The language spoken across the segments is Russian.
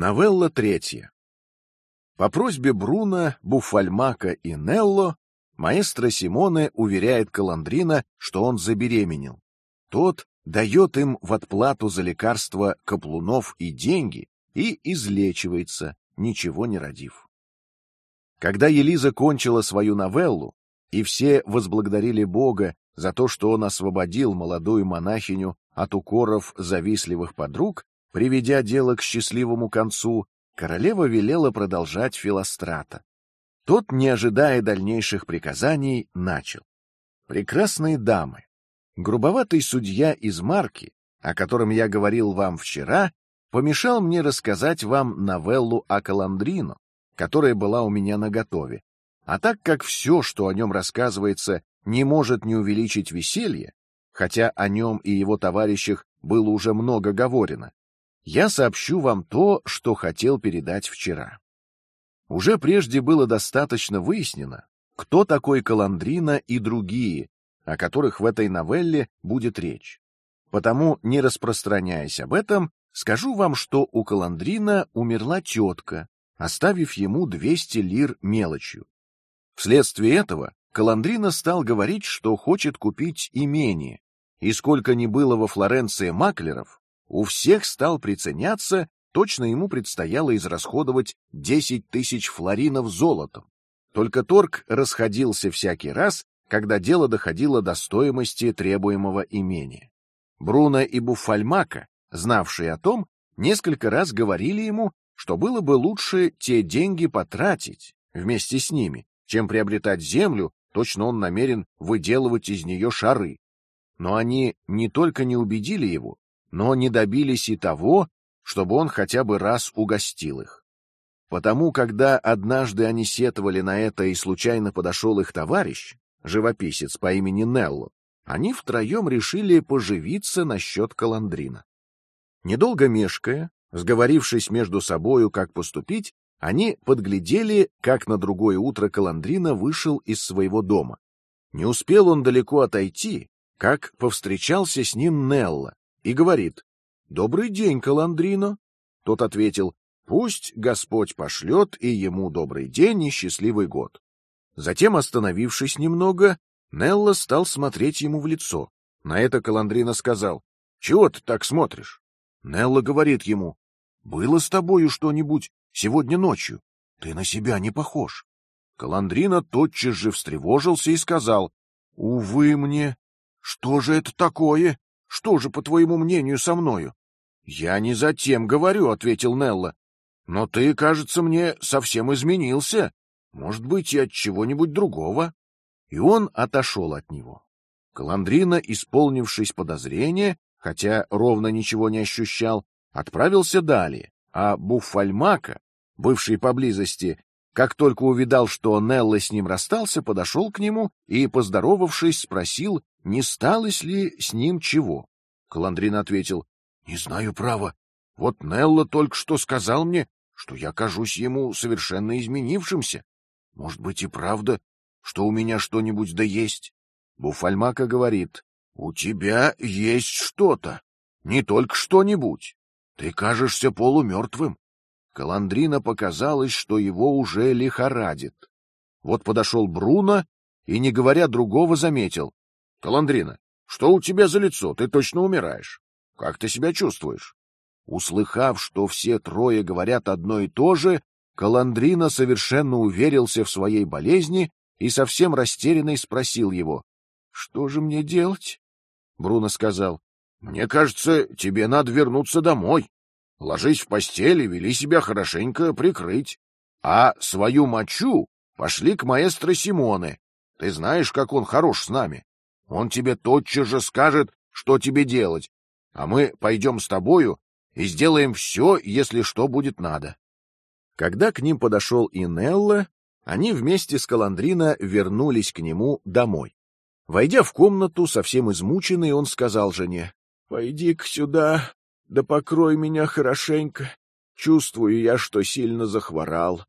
Новелла третья. По просьбе Бруно, Буфальмака и Нелло маэстро Симоне уверяет Каландрина, что он забеременел. Тот дает им в отплату за лекарства каплунов и деньги и излечивается, ничего не родив. Когда Елиза кончила свою новеллу, и все возблагодарили Бога за то, что он освободил молодую монахиню от укоров завистливых подруг, Приведя дело к счастливому концу, королева велела продолжать Филострата. Тот, не ожидая дальнейших приказаний, начал: "Прекрасные дамы, грубоватый судья из Марки, о котором я говорил вам вчера, помешал мне рассказать вам новеллу о Каландрино, которая была у меня на готове. А так как все, что о нем рассказывается, не может не увеличить веселье, хотя о нем и его товарищах было уже много говорено, я сообщу вам то, что хотел передать вчера. Уже прежде было достаточно выяснено, кто такой Каландрина и другие, о которых в этой новелле будет речь. Потому, не распространяясь об этом, скажу вам, что у Каландрина умерла тетка, оставив ему 200 лир мелочью. Вследствие этого Каландрина стал говорить, что хочет купить имение, и сколько ни было во Флоренции маклеров, у всех стал приценяться, точно ему предстояло израсходовать десять тысяч флоринов золотом. Только торг расходился всякий раз, когда дело доходило до стоимости требуемого имения. Бруно и Буфальмака, знавшие о том, несколько раз говорили ему, что было бы лучше те деньги потратить вместе с ними, чем приобретать землю. Точно он намерен выделывать из нее шары. Но они не только не убедили его, но не добились и того, чтобы он хотя бы раз угостил их. Потому, когда однажды они сетовали на это и случайно подошел их товарищ, живописец по имени Нелло, они втроем решили поживиться насчет Каландрина. Недолго мешкая, сговорившись между собою, как поступить, они подглядели, как на другое утро Каландрина вышел из своего дома. Не успел он далеко отойти, как повстречался с ним Нелла, и говорит: "Добрый день, Каландрино". Тот ответил: "Пусть Господь пошлет и ему добрый день и счастливый год". Затем, остановившись немного, Нелла стал смотреть ему в лицо. На это Каландрино сказал: "Чего ты так смотришь?" Нелла говорит ему: "Было с тобою что-нибудь сегодня ночью? Ты на себя не похож". Каландрино тотчас же встревожился и сказал: "Увы мне, что же это такое? Что же, по твоему мнению, со мною? Я не за тем говорю, ответил Нелла. Но ты, кажется, мне совсем изменился. Может быть, и от чего-нибудь другого. И он отошел от него. Каландрина, исполнившись подозрения, хотя ровно ничего не ощущал, отправился далее, а Буффальмака, бывший поблизости, как только увидал, что Нелла с ним расстался, подошел к нему и, поздоровавшись, спросил, не сталось ли с ним чего. Каландрин ответил: "Не знаю права. Вот Нелла только что сказал мне, что я кажусь ему совершенно изменившимся. Может быть и правда, что у меня что-нибудь да есть?" Буфальмака говорит: "У тебя есть что-то, не только что-нибудь. Ты кажешься полумертвым. Каландрина показалось, что его уже лихорадит. Вот подошел Бруно и, не говоря другого, заметил: Каландрина, что у тебя за лицо? Ты точно умираешь. Как ты себя чувствуешь? Услыхав, что все трое говорят одно и то же, Каландрина совершенно уверился в своей болезни и совсем растерянный спросил его: "Что же мне делать?" Бруно сказал: "Мне кажется, тебе надо вернуться домой. Ложись в постель и вели себя хорошенько прикрыть. А свою мочу пошли к маэстро Симоне. Ты знаешь, как он хорош с нами. Он тебе тотчас же скажет, что тебе делать, а мы пойдем с тобою и сделаем все, если что будет надо. Когда к ним подошел и Нелла, они вместе с Каландрино вернулись к нему домой. Войдя в комнату, совсем измученный, он сказал жене: "Пойди-ка сюда, да покрой меня хорошенько. Чувствую я, что сильно захворал".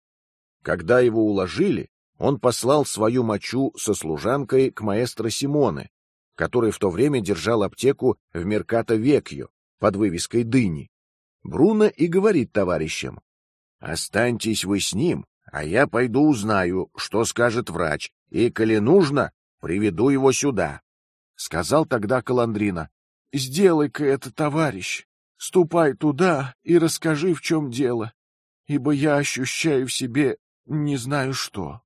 Когда его уложили, он послал свою мочу со служанкой к маэстро Симоне, который в то время держал аптеку в Меркато Векьо под вывеской дыни. Бруно и говорит товарищам: "Останьтесь вы с ним, а я пойду узнаю, что скажет врач, и, коли нужно, приведу его сюда. Сказал тогда Каландрина: "Сделай-ка это, товарищ. Ступай туда и расскажи, в чем дело, ибо я ощущаю в себе не знаю что".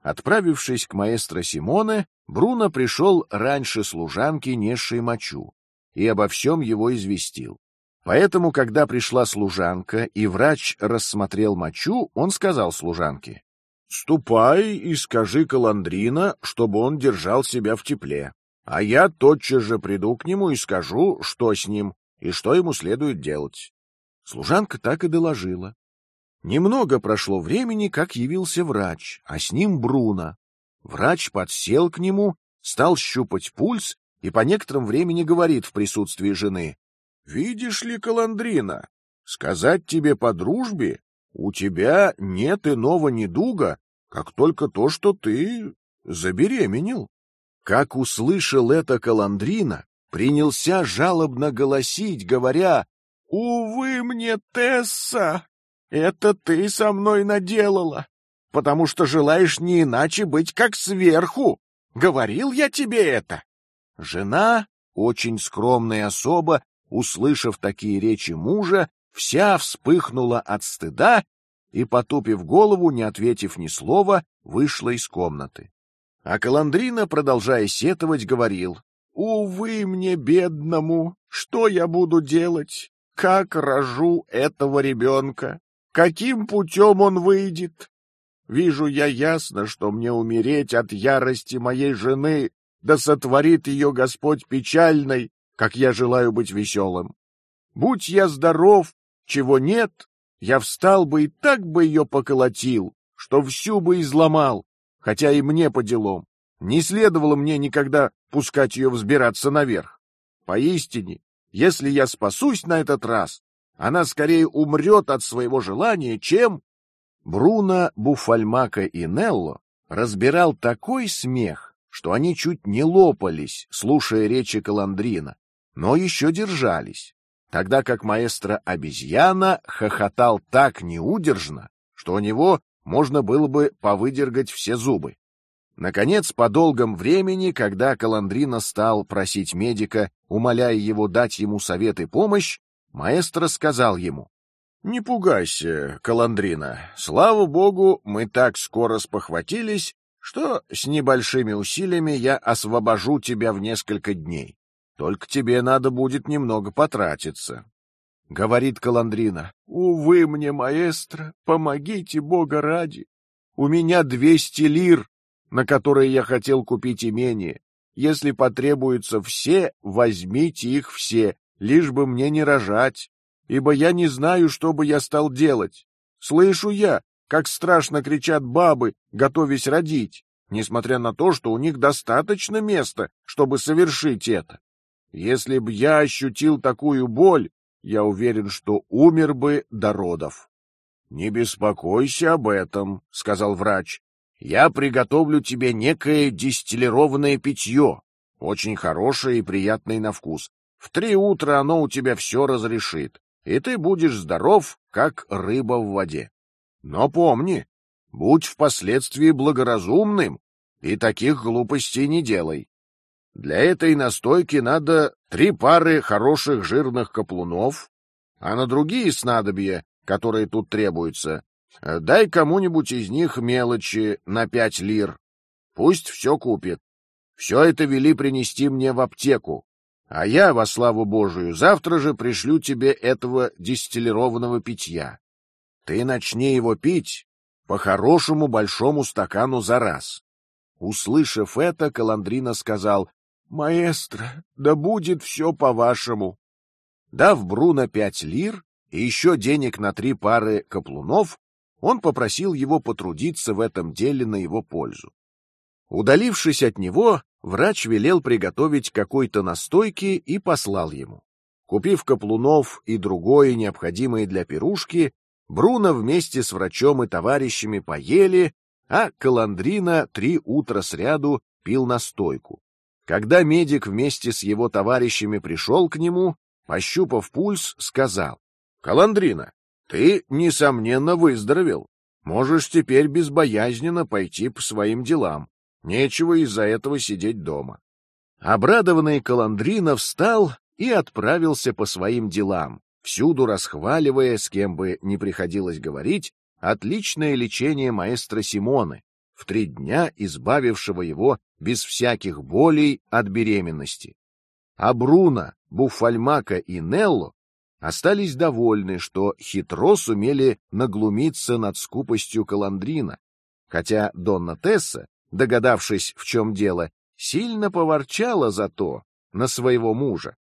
Отправившись к маэстро Симоне, Бруно пришел раньше служанки, несшей мочу, и обо всем его известил. Поэтому, когда пришла служанка и врач рассмотрел мочу, он сказал служанке: "Ступай и скажи Каландрина, чтобы он держал себя в тепле, а я тотчас же приду к нему и скажу, что с ним и что ему следует делать". Служанка так и доложила. Немного прошло времени, как явился врач, а с ним Бруно. Врач подсел к нему, стал щупать пульс и по некотором времени говорит в присутствии жены: Видишь ли, Каландрина, сказать тебе по дружбе, у тебя нет иного недуга, как только то, что ты забеременел. Как услышал это Каландрина, принялся жалобно голосить, говоря: "Увы мне, Тесса, это ты со мной наделала, потому что желаешь не иначе быть как сверху. Говорил я тебе это". Жена, очень скромная особа, услышав такие речи мужа, вся вспыхнула от стыда и, потупив голову, не ответив ни слова, вышла из комнаты. А Каландрина, продолжая сетовать, говорил: "Увы мне бедному, что я буду делать? Как рожу этого ребенка? Каким путем он выйдет? Вижу я ясно, что мне умереть от ярости моей жены, да сотворит ее Господь печальной, как я желаю быть веселым. Будь я здоров, чего нет, я встал бы и так бы ее поколотил, что всю бы изломал, хотя и мне по делам. Не следовало мне никогда пускать ее взбираться наверх. Поистине, если я спасусь на этот раз, она скорее умрет от своего желания, чем Бруно, Буфальмака и Нелло разбирал такой смех, что они чуть не лопались, слушая речи Каландрина, но еще держались, тогда как маэстро обезьяна хохотал так неудержно, что у него можно было бы повыдергать все зубы. Наконец, по долгом времени, когда Каландрина стал просить медика, умоляя его дать ему совет и помощь, маэстро сказал ему: "Не пугайся, Каландрина. Слава богу, мы так скоро спохватились, что с небольшими усилиями я освобожу тебя в несколько дней. Только тебе надо будет немного потратиться. Говорит Каландрина. Увы мне, маэстро, помогите Бога ради. У меня двести лир, на которые я хотел купить имение. Если потребуются все, возьмите их все, лишь бы мне не рожать, ибо я не знаю, что бы я стал делать. Слышу я, как страшно кричат бабы, готовясь родить, несмотря на то, что у них достаточно места, чтобы совершить это. Если б я ощутил такую боль, я уверен, что умер бы до родов. Не беспокойся об этом, сказал врач. Я приготовлю тебе некое дистиллированное питье, очень хорошее и приятное на вкус. В три утра оно у тебя все разрешит, и ты будешь здоров, как рыба в воде. Но помни, будь впоследствии благоразумным и таких глупостей не делай. Для этой настойки надо три пары хороших жирных каплунов, а на другие снадобья, которые тут требуются, дай кому-нибудь из них мелочи на пять лир. Пусть все купит. Все это вели принести мне в аптеку, а я, во славу Божию, завтра же пришлю тебе этого дистиллированного питья. Ты начни его пить по хорошему большому стакану за раз. Услышав это, Каландрина сказал: Маэстро, да будет все по-вашему. Дав Бруно пять лир и еще денег на три пары каплунов, он попросил его потрудиться в этом деле на его пользу. Удалившись от него, врач велел приготовить какой-то настойки и послал ему. Купив каплунов и другое необходимое для пирушки, Бруно вместе с врачом и товарищами поели, а Каландрина три утра сряду пил настойку, когда медик вместе с его товарищами пришел к нему, пощупав пульс, сказал: Каландрина, ты несомненно выздоровел. Можешь теперь безбоязненно пойти по своим делам. Нечего из-за этого сидеть дома. Обрадованный Каландрина встал и отправился по своим делам, всюду расхваливая, с кем бы ни приходилось говорить, отличное лечение маэстро Симоны, в три дня избавившего его без всяких болей от беременности. А Бруно, Буфальмака и Нелло остались довольны, что хитро сумели наглумиться над скупостью Каландрина, хотя Донна Тесса, догадавшись, в чем дело, сильно поворчала за то на своего мужа,